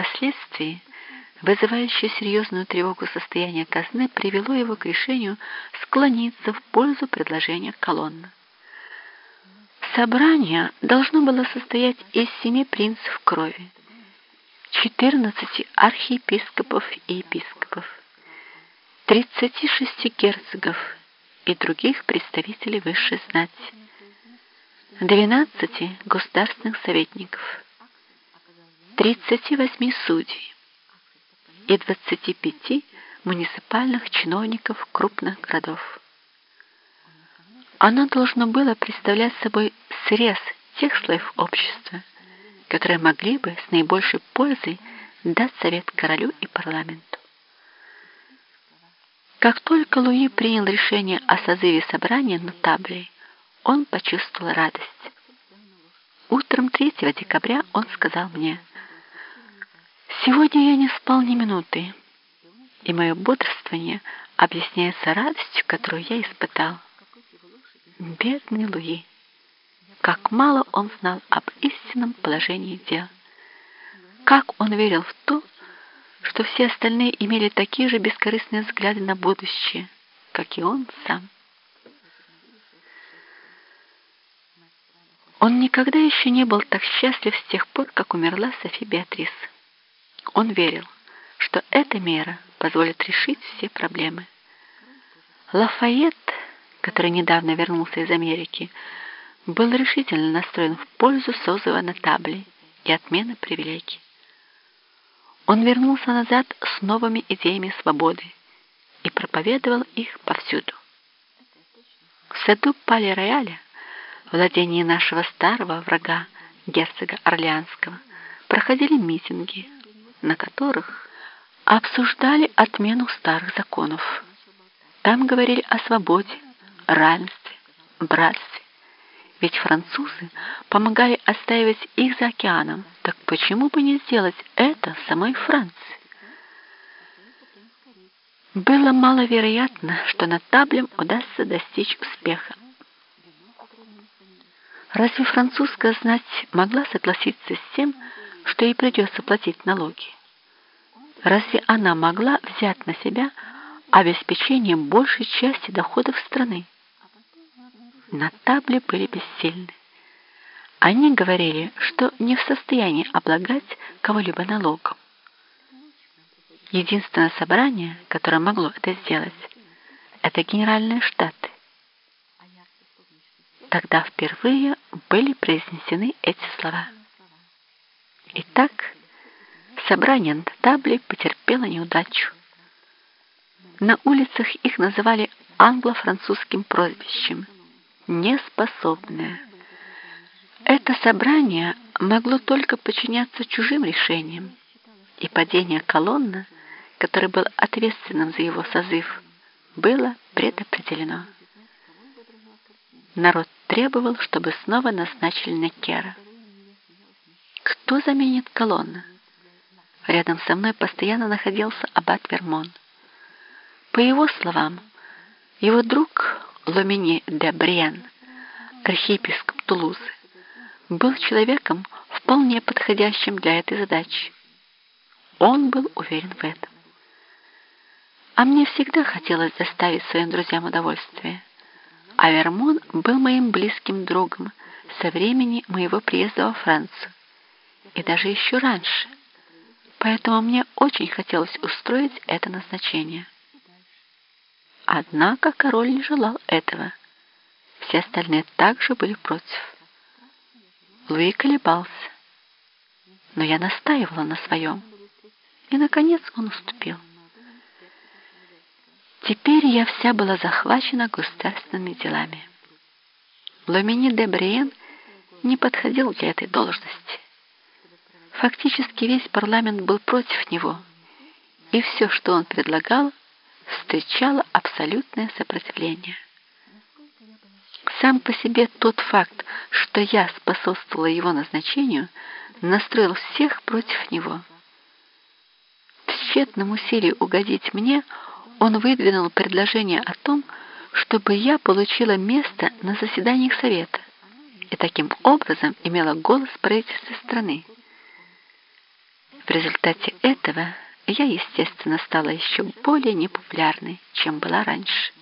Впоследствии вызывающее серьезную тревогу состояние казны привело его к решению склониться в пользу предложения колонна. Собрание должно было состоять из семи принцев крови, 14 архиепископов и епископов, 36 герцогов и других представителей высшей знати, 12 государственных советников, 38 судей и 25 муниципальных чиновников крупных городов. Оно должно было представлять собой срез тех слоев общества, которые могли бы с наибольшей пользой дать совет королю и парламенту. Как только Луи принял решение о созыве собрания на табле, он почувствовал радость. Утром 3 декабря он сказал мне, «Сегодня я не спал ни минуты, и мое бодрствование объясняется радостью, которую я испытал». Бедный Луи! Как мало он знал об истинном положении дел. Как он верил в то, что все остальные имели такие же бескорыстные взгляды на будущее, как и он сам. Он никогда еще не был так счастлив с тех пор, как умерла Софи Беатрис. Он верил, что эта мера позволит решить все проблемы. Лафайет который недавно вернулся из Америки, был решительно настроен в пользу созыва на табле и отмены привилегий. Он вернулся назад с новыми идеями свободы и проповедовал их повсюду. В саду Пали-Рояля, владении нашего старого врага, герцога Орлеанского, проходили митинги, на которых обсуждали отмену старых законов. Там говорили о свободе, равенстве, братстве. Ведь французы помогали отстаивать их за океаном, так почему бы не сделать это самой Франции? Было маловероятно, что над таблем удастся достичь успеха. Разве французская знать могла согласиться с тем, что ей придется платить налоги? Разве она могла взять на себя обеспечение большей части доходов страны? на табле были бессильны. Они говорили, что не в состоянии облагать кого-либо налогом. Единственное собрание, которое могло это сделать, это Генеральные Штаты. Тогда впервые были произнесены эти слова. Итак, собрание на табле потерпело неудачу. На улицах их называли англо-французским прозвищем – неспособное. Это собрание могло только подчиняться чужим решениям, и падение колонна, который был ответственным за его созыв, было предопределено. Народ требовал, чтобы снова назначили Некера. Кто заменит колонна? Рядом со мной постоянно находился аббат Вермон. По его словам, его друг Ломини де Бриен, архиепископ Тулузы, был человеком, вполне подходящим для этой задачи. Он был уверен в этом. А мне всегда хотелось доставить своим друзьям удовольствие. А Вермон был моим близким другом со времени моего приезда во Францию, и даже еще раньше. Поэтому мне очень хотелось устроить это назначение. Однако король не желал этого. Все остальные также были против. Луи колебался, но я настаивала на своем, и, наконец, он уступил. Теперь я вся была захвачена государственными делами. Ломини де Бриен не подходил для этой должности. Фактически весь парламент был против него, и все, что он предлагал, встречало абсолютное сопротивление. Сам по себе тот факт, что я способствовала его назначению, настроил всех против него. В тщетном усилии угодить мне он выдвинул предложение о том, чтобы я получила место на заседаниях Совета и таким образом имела голос правительства страны. В результате этого я, естественно, стала еще более непопулярной, чем была раньше.